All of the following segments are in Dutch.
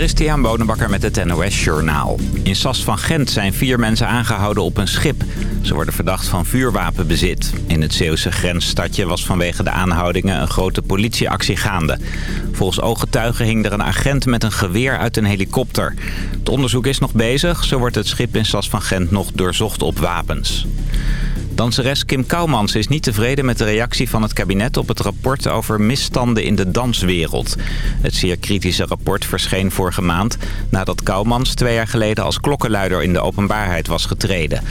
Christian Bonenbakker met het NOS Journaal. In Sas van Gent zijn vier mensen aangehouden op een schip. Ze worden verdacht van vuurwapenbezit. In het Zeeuwse grensstadje was vanwege de aanhoudingen een grote politieactie gaande. Volgens ooggetuigen hing er een agent met een geweer uit een helikopter. Het onderzoek is nog bezig. Zo wordt het schip in Sas van Gent nog doorzocht op wapens. Danseres Kim Kouwmans is niet tevreden met de reactie van het kabinet op het rapport over misstanden in de danswereld. Het zeer kritische rapport verscheen vorige maand nadat Kouwmans twee jaar geleden als klokkenluider in de openbaarheid was getreden.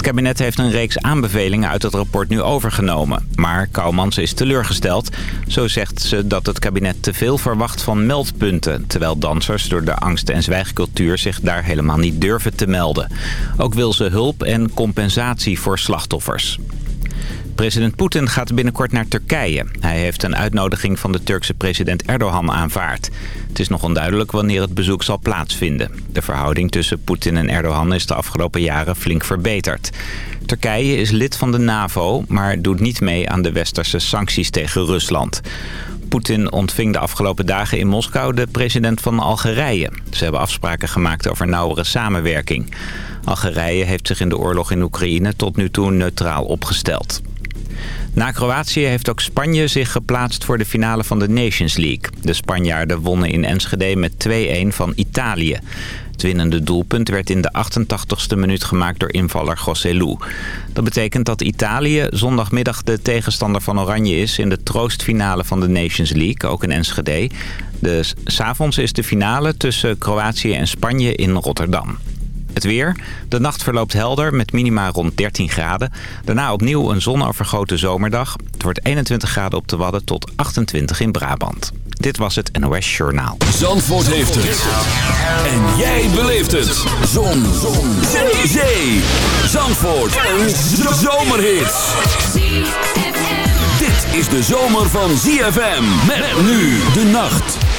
Het kabinet heeft een reeks aanbevelingen uit het rapport nu overgenomen. Maar Kouwmans is teleurgesteld. Zo zegt ze dat het kabinet te veel verwacht van meldpunten... terwijl dansers door de angst- en zwijgcultuur zich daar helemaal niet durven te melden. Ook wil ze hulp en compensatie voor slachtoffers. President Poetin gaat binnenkort naar Turkije. Hij heeft een uitnodiging van de Turkse president Erdogan aanvaard. Het is nog onduidelijk wanneer het bezoek zal plaatsvinden. De verhouding tussen Poetin en Erdogan is de afgelopen jaren flink verbeterd. Turkije is lid van de NAVO, maar doet niet mee aan de westerse sancties tegen Rusland. Poetin ontving de afgelopen dagen in Moskou de president van Algerije. Ze hebben afspraken gemaakt over nauwere samenwerking. Algerije heeft zich in de oorlog in Oekraïne tot nu toe neutraal opgesteld. Na Kroatië heeft ook Spanje zich geplaatst voor de finale van de Nations League. De Spanjaarden wonnen in Enschede met 2-1 van Italië. Het winnende doelpunt werd in de 88ste minuut gemaakt door invaller Gosselu. Dat betekent dat Italië zondagmiddag de tegenstander van Oranje is... in de troostfinale van de Nations League, ook in Enschede. Dus s'avonds is de finale tussen Kroatië en Spanje in Rotterdam. Het weer. De nacht verloopt helder met minima rond 13 graden. Daarna opnieuw een zonovergoten zomerdag. Het wordt 21 graden op de Wadden tot 28 in Brabant. Dit was het NOS Journaal. Zandvoort heeft het. En jij beleeft het. Zon. Zon. Zee. Zee. Zandvoort. Een zomerhit. Dit is de zomer van ZFM. Met nu de nacht.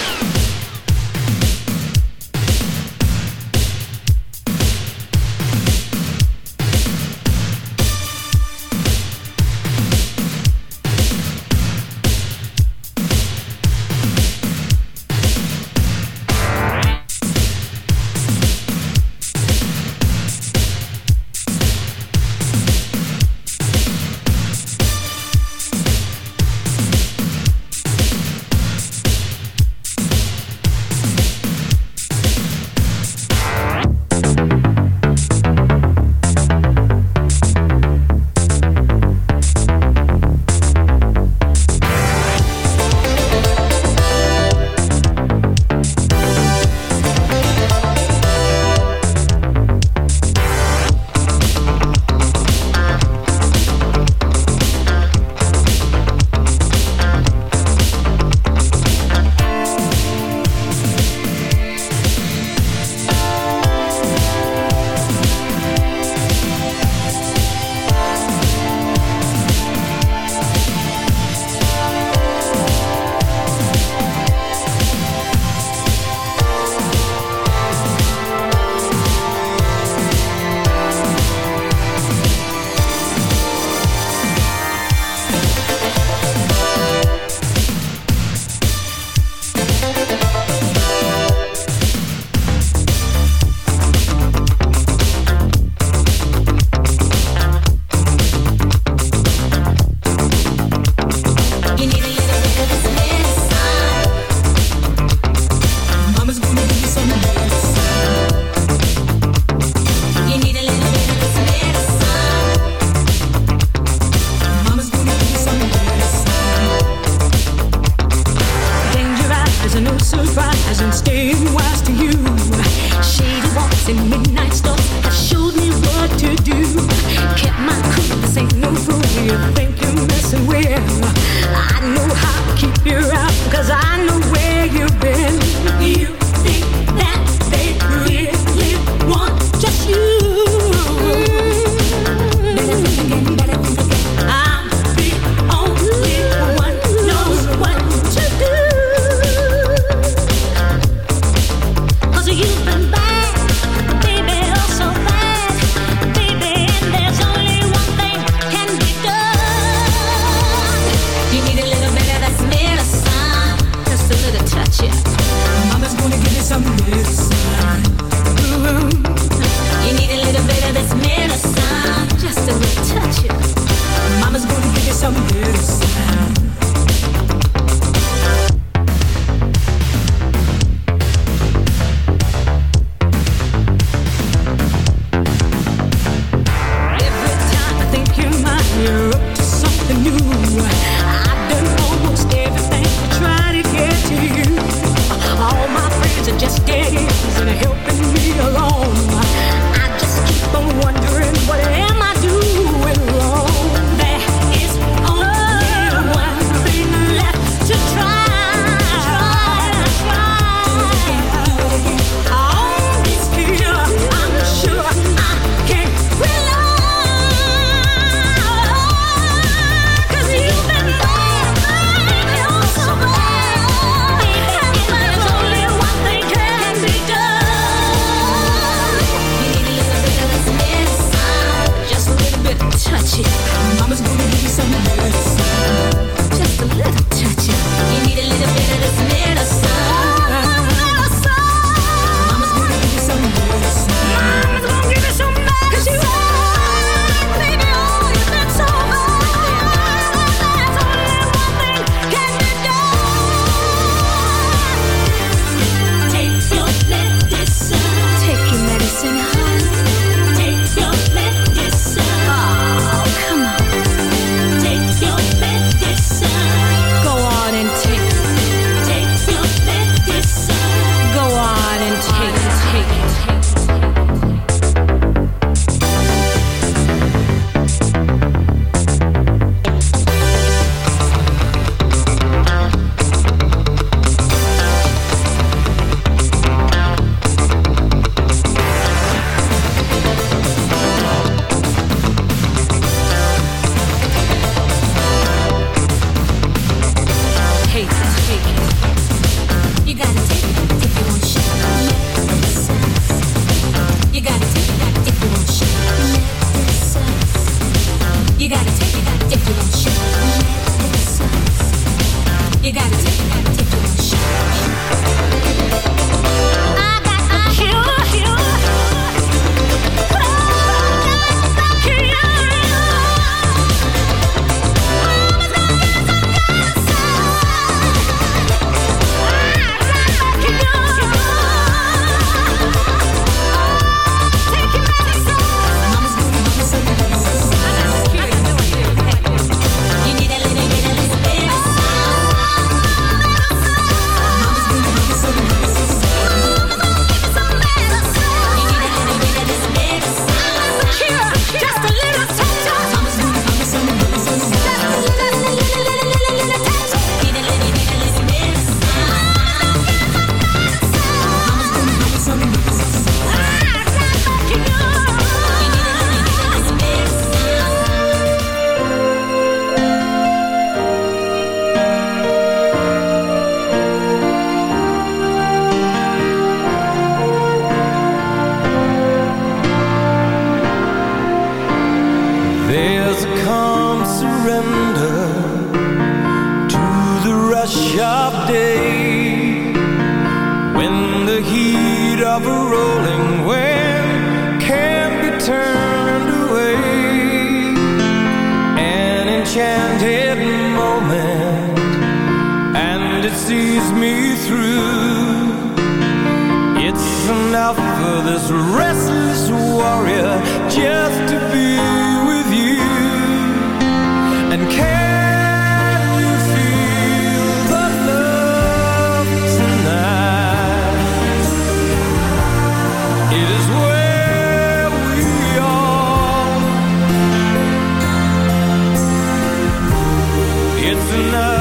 enough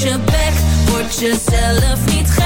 je bek, word jezelf niet gek.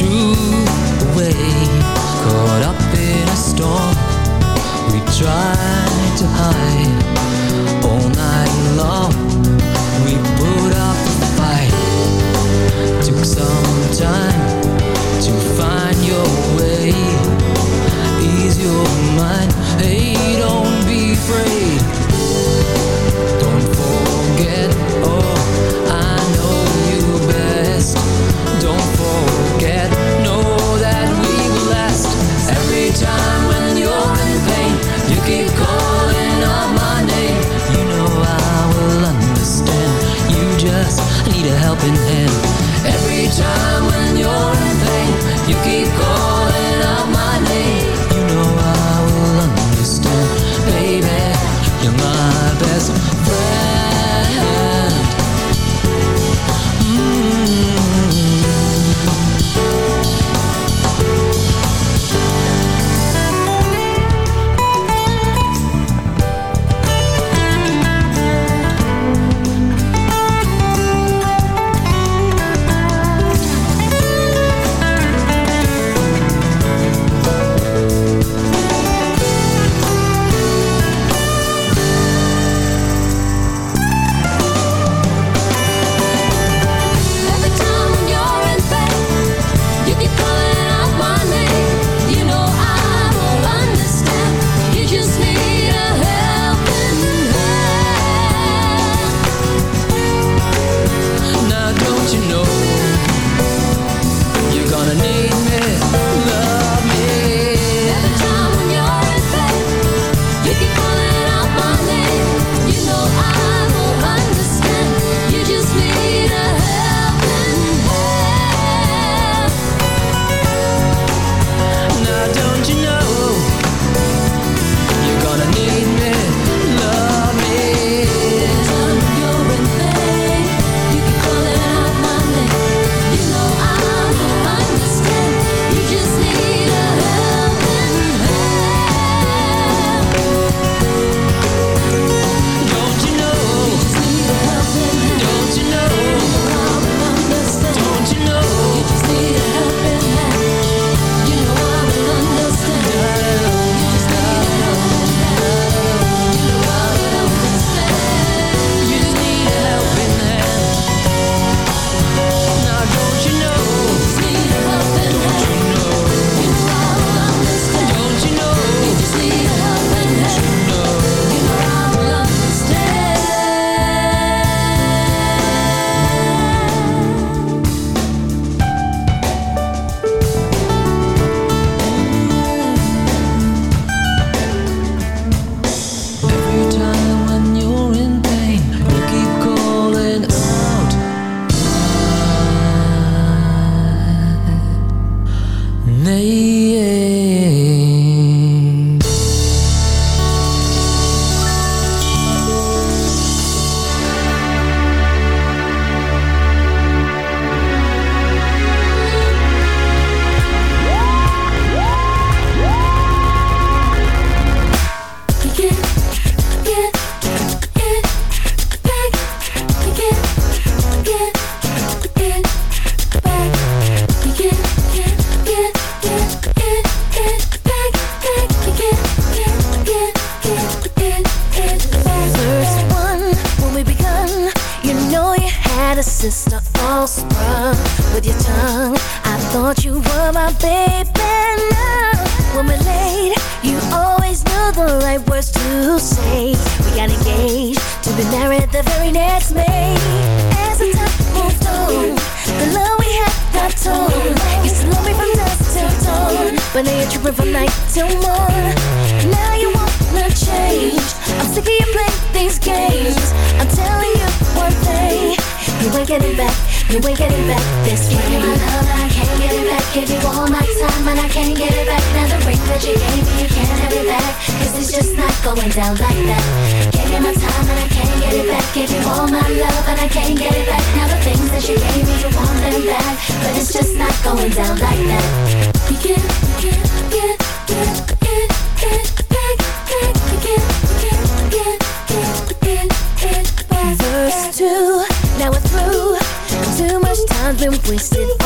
drew away Caught up in a storm We tried to hide. All night long We put up a fight. Took some time To find your way. Ease your mind. Hey, don't be afraid. time when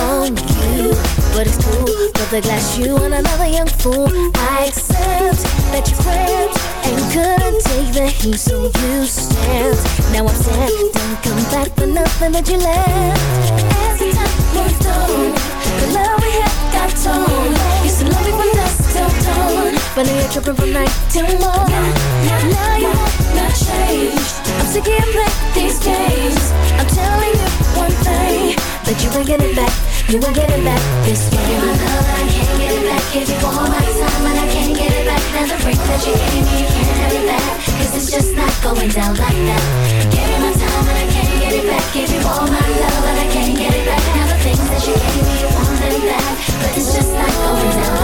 on you. But it's cool, but the glass you and another young fool. I accept that you cramped and couldn't take the heat, so you stand. Now I'm sad, don't come back for nothing that you left. As the time moved on, the love we had got torn. Used to love me from dusk till dawn, but now you're tripping from night till morn. Now you not change. I'm sick of playing these games. I'm telling you one thing that you ain't getting back. You ain't getting back this way. You my love and I can't get it back. Give you all my time and I can't get it back. Now the ring that you gave me, you can't have it back. Cause it's just not going down like that. Give you my time and I can't get it back. Give you all my love and I can't get it back. Now the things that you gave me, you want them back. But it's just not going down like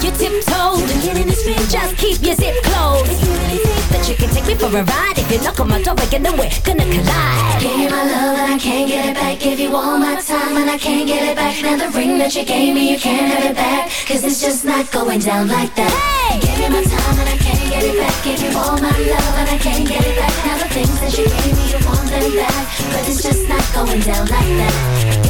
You tiptoed and getting this ring. Just keep your zip closed. If you really think that you can take me for a ride, if you knock on my door again, then we're gonna collide. Give you my love and I can't get it back. Give you all my time and I can't get it back. Now the ring that you gave me, you can't have it back. Cause it's just not going down like that. Hey! Give you my time and I can't get it back. Give you all my love and I can't get it back. Now the things that you gave me, you want them back. But it's just not going down like that.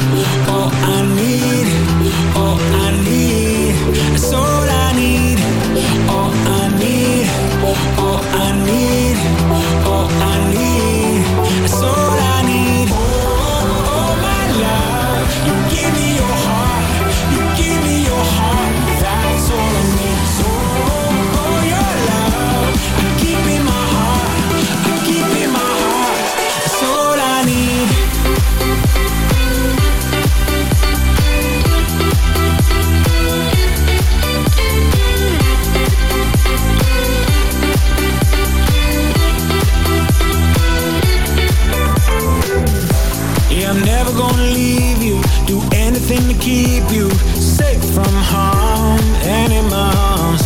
keep you safe from harm, animals.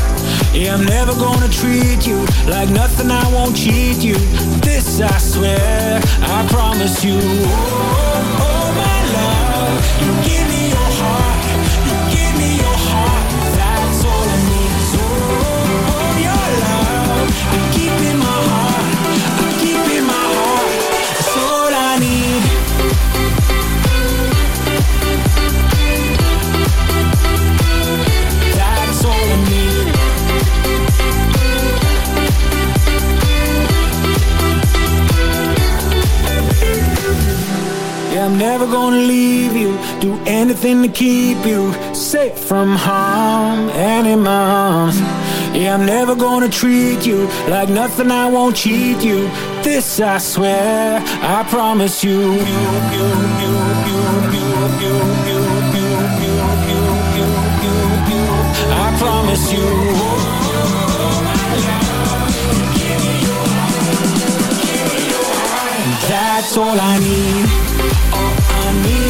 Yeah, I'm never gonna treat you like nothing. I won't cheat you. This I swear, I promise you. Oh, oh Do anything to keep you safe from harm, animals. Yeah, I'm never gonna treat you like nothing. I won't cheat you. This I swear, I promise you. I promise you. That's all I need. All I need.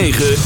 106.9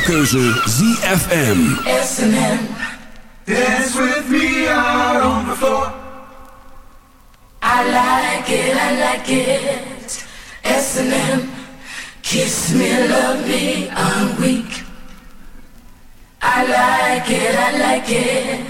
Jouwkeuze ZFM. SNM. Dance with me out on the floor. I like it, I like it. SNM. Kiss me, love me, I'm weak. I like it, I like it.